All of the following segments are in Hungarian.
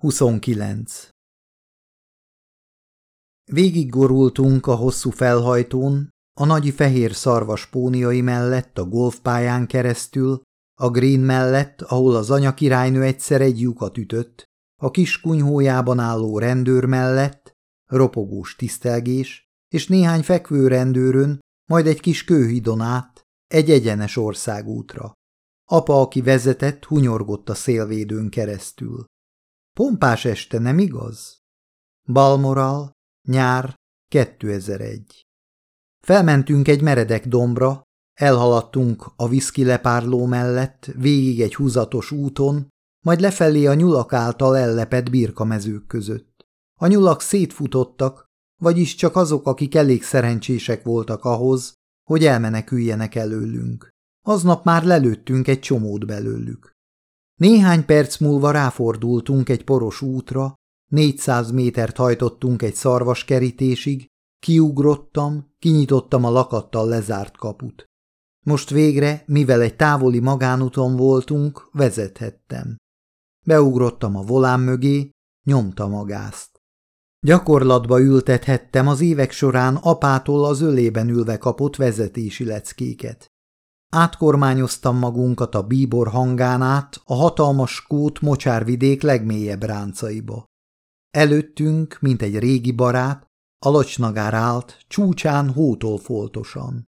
29. Végiggorultunk a hosszú felhajtón, a nagy fehér szarvas póniai mellett a golfpályán keresztül, a green mellett, ahol az anyakirálynő egyszer egy lyukat ütött, a kis kunyhójában álló rendőr mellett, ropogós tisztelgés, és néhány fekvő rendőrön, majd egy kis kőhidon át, egy egyenes országútra. Apa, aki vezetett, hunyorgott a szélvédőn keresztül. Pompás este, nem igaz? Balmoral, nyár, 2001 Felmentünk egy meredek dombra, elhaladtunk a viszki lepárló mellett, végig egy húzatos úton, majd lefelé a nyulak által ellepett birkamezők között. A nyulak szétfutottak, vagyis csak azok, akik elég szerencsések voltak ahhoz, hogy elmeneküljenek előlünk. Aznap már lelőttünk egy csomót belőlük. Néhány perc múlva ráfordultunk egy poros útra, négyszáz métert hajtottunk egy szarvaskerítésig, kiugrottam, kinyitottam a lakattal lezárt kaput. Most végre, mivel egy távoli magánúton voltunk, vezethettem. Beugrottam a volán mögé, nyomtam a gázt. Gyakorlatba ültethettem az évek során apától az ölében ülve kapott vezetési leckéket. Átkormányoztam magunkat a bíbor hangán át a hatalmas skót mocsárvidék legmélyebb ráncaiba. Előttünk, mint egy régi barát, alacsnagár állt, csúcsán hótól foltosan.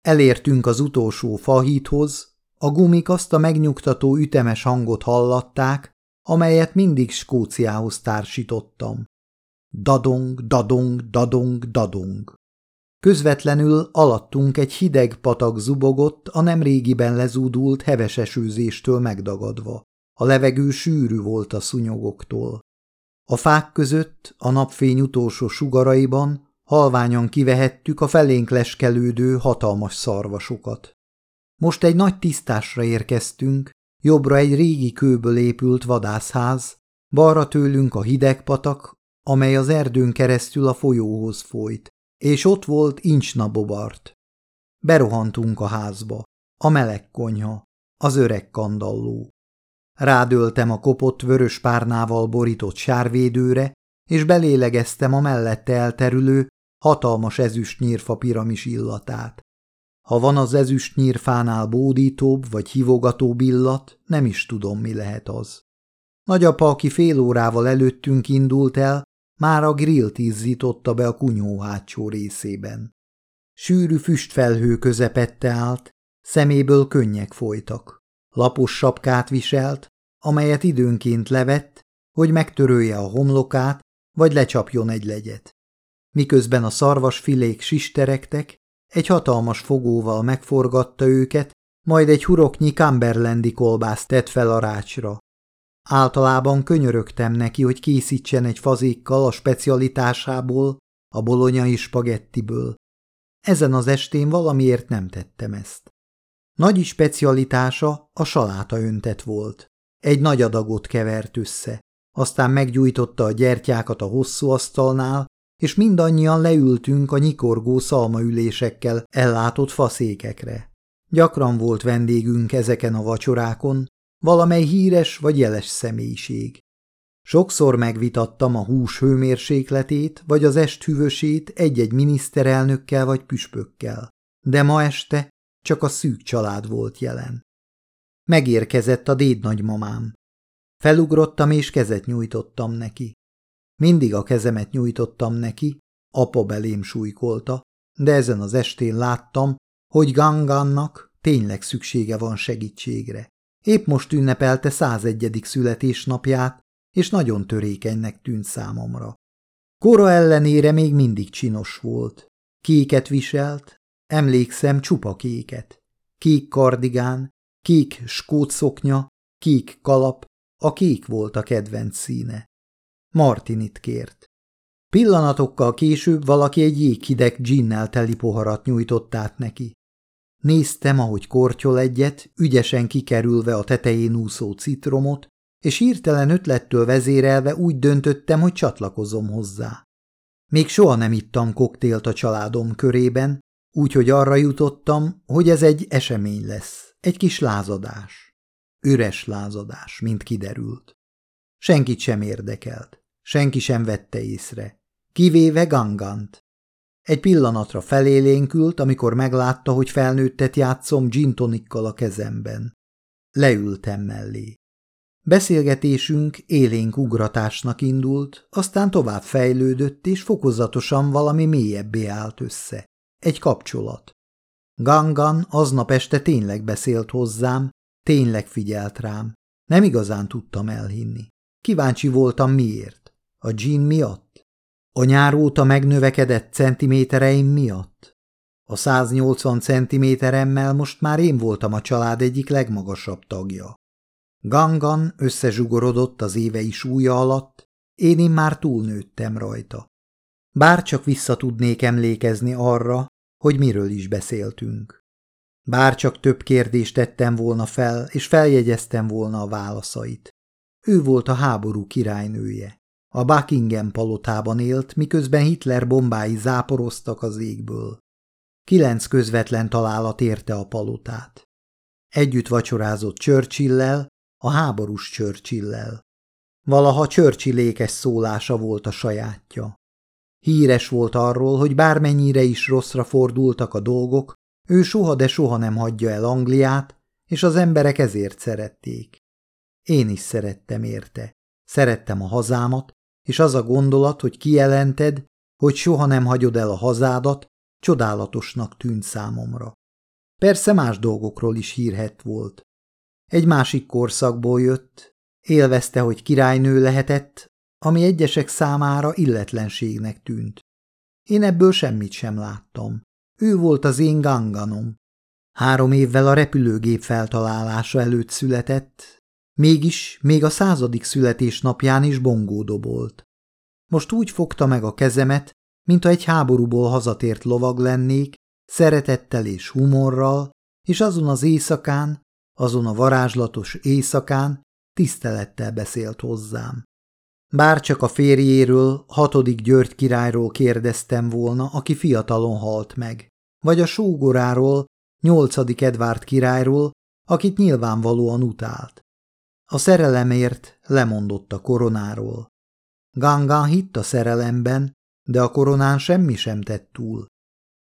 Elértünk az utolsó fahíthoz, a gumik azt a megnyugtató ütemes hangot hallatták, amelyet mindig Skóciához társítottam. Dadong, dadong, dadong, dadong. Közvetlenül alattunk egy hideg patak zubogott a nemrégiben lezúdult heves esőzéstől megdagadva. A levegő sűrű volt a szunyogoktól. A fák között, a napfény utolsó sugaraiban halványan kivehettük a felénk leskelődő hatalmas szarvasokat. Most egy nagy tisztásra érkeztünk, jobbra egy régi kőből épült vadászház, balra tőlünk a hideg patak, amely az erdőn keresztül a folyóhoz folyt, és ott volt Incsnabobart. Berohantunk a házba, a meleg konyha, az öreg kandalló. Rádöltem a kopott vörös párnával borított sárvédőre, és belélegeztem a mellette elterülő, hatalmas ezüstnyírfa piramis illatát. Ha van az ezüstnyírfánál bódítóbb vagy hívogatóbb illat, nem is tudom, mi lehet az. Nagyapa, aki fél órával előttünk indult el, már a grillt izzította be a kunyó hátsó részében. Sűrű füstfelhő közepette állt, szeméből könnyek folytak. Lapos sapkát viselt, amelyet időnként levett, hogy megtörölje a homlokát, vagy lecsapjon egy legyet. Miközben a szarvas filék sisterektek, egy hatalmas fogóval megforgatta őket, majd egy huroknyi Cumberlandi kolbászt tett fel a rácsra. Általában könyörögtem neki, hogy készítsen egy fazékkal a specialitásából, a bolonyai spagettiből. Ezen az estén valamiért nem tettem ezt. Nagy specialitása a saláta öntet volt. Egy nagy adagot kevert össze, aztán meggyújtotta a gyertyákat a hosszú asztalnál, és mindannyian leültünk a nyikorgó szalmaülésekkel ellátott faszékekre. Gyakran volt vendégünk ezeken a vacsorákon, valamely híres vagy jeles személyiség. Sokszor megvitattam a hús hőmérsékletét vagy az est hűvösét egy-egy miniszterelnökkel vagy püspökkel, de ma este csak a szűk család volt jelen. Megérkezett a déd nagymamám. Felugrottam és kezet nyújtottam neki. Mindig a kezemet nyújtottam neki, apa belém súlykolta, de ezen az estén láttam, hogy Gangannak tényleg szüksége van segítségre. Épp most ünnepelte 101. születésnapját, és nagyon törékenynek tűnt számomra. Kora ellenére még mindig csinos volt. Kéket viselt, emlékszem csupa kéket. Kék kardigán, kék skótszoknya, kék kalap, a kék volt a kedvenc színe. Martinit kért. Pillanatokkal később valaki egy jéghideg ginnel teli poharat nyújtott át neki. Néztem, ahogy kortyol egyet, ügyesen kikerülve a tetején úszó citromot, és hirtelen ötlettől vezérelve úgy döntöttem, hogy csatlakozom hozzá. Még soha nem ittam koktélt a családom körében, úgyhogy arra jutottam, hogy ez egy esemény lesz, egy kis lázadás. Üres lázadás, mint kiderült. Senkit sem érdekelt. Senki sem vette észre. Kivéve Gangant. Egy pillanatra felélénkült, amikor meglátta, hogy felnőttet játszom gintonikkal a kezemben. Leültem mellé. Beszélgetésünk élénk ugratásnak indult, aztán tovább fejlődött, és fokozatosan valami mélyebbé állt össze. Egy kapcsolat. Gangan aznap este tényleg beszélt hozzám, tényleg figyelt rám. Nem igazán tudtam elhinni. Kíváncsi voltam miért. A Jean miatt? A nyár óta megnövekedett centimétereim miatt? A 180 centiméteremmel most már én voltam a család egyik legmagasabb tagja. Gangan összezsugorodott az évei súlya alatt, én én már túlnőttem rajta. Bár csak vissza tudnék emlékezni arra, hogy miről is beszéltünk. Bár csak több kérdést tettem volna fel, és feljegyeztem volna a válaszait. Ő volt a háború királynője. A Buckingham palotában élt, miközben Hitler bombái záporoztak az égből. Kilenc közvetlen találat érte a palotát. Együtt vacsorázott churchill a háborús churchill Valaha Churchillékes szólása volt a sajátja. Híres volt arról, hogy bármennyire is rosszra fordultak a dolgok, ő soha de soha nem hagyja el Angliát, és az emberek ezért szerették. Én is szerettem érte. Szerettem a hazámat, és az a gondolat, hogy kijelented, hogy soha nem hagyod el a hazádat, csodálatosnak tűnt számomra. Persze más dolgokról is hírhet volt. Egy másik korszakból jött, élvezte, hogy királynő lehetett, ami egyesek számára illetlenségnek tűnt. Én ebből semmit sem láttam. Ő volt az én ganganom. Három évvel a repülőgép feltalálása előtt született, mégis még a századik születésnapján is bongódobolt. Most úgy fogta meg a kezemet, mint egy háborúból hazatért lovag lennék, szeretettel és humorral, és azon az éjszakán, azon a varázslatos éjszakán tisztelettel beszélt hozzám. Bár a férjéről, hatodik György királyról kérdeztem volna, aki fiatalon halt meg, vagy a sógoráról, nyolcadik Edvárd királyról, akit nyilvánvalóan utált. A szerelemért lemondott a koronáról. Gangan hitt a szerelemben, de a koronán semmi sem tett túl.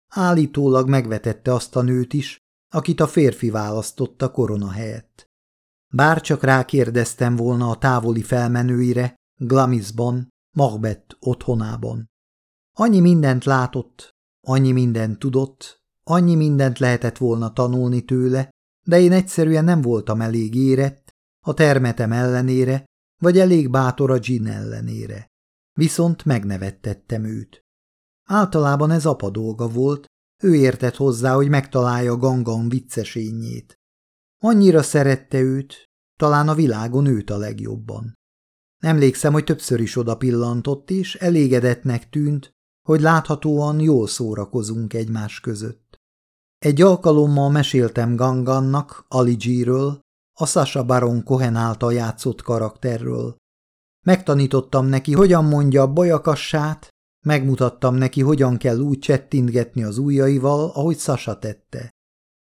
Állítólag megvetette azt a nőt is, akit a férfi a korona helyett. Bár csak rákérdeztem volna a távoli felmenőire, Glamisban, Magbett otthonában. Annyi mindent látott, annyi mindent tudott, annyi mindent lehetett volna tanulni tőle, de én egyszerűen nem voltam elég érett, a termetem ellenére, vagy elég bátor a gin ellenére. Viszont megnevettettem őt. Általában ez apa dolga volt, ő értett hozzá, hogy megtalálja Gangan viccesényét. Annyira szerette őt, talán a világon őt a legjobban. Emlékszem, hogy többször is oda pillantott, és elégedetnek tűnt, hogy láthatóan jól szórakozunk egymás között. Egy alkalommal meséltem Gangannak, Aligiről, a Sasha Baron Cohen által játszott karakterről. Megtanítottam neki, hogyan mondja a bajakassát, megmutattam neki, hogyan kell úgy csettintgetni az ujjaival, ahogy Sasha tette.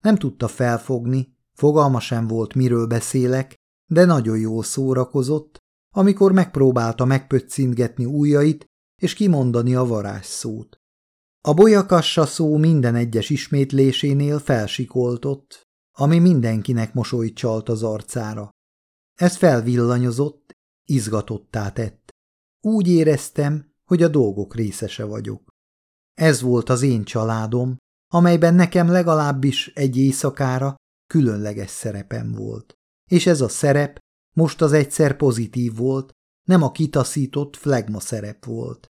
Nem tudta felfogni, fogalma sem volt, miről beszélek, de nagyon jól szórakozott, amikor megpróbálta megpöccintgetni ujjait és kimondani a varázsszót. A bolyakassa szó minden egyes ismétlésénél felsikoltott, ami mindenkinek mosolyt csalt az arcára. Ez felvillanyozott, izgatottá tett. Úgy éreztem, hogy a dolgok részese vagyok. Ez volt az én családom, amelyben nekem legalábbis egy éjszakára különleges szerepem volt. És ez a szerep most az egyszer pozitív volt, nem a kitaszított flegma szerep volt.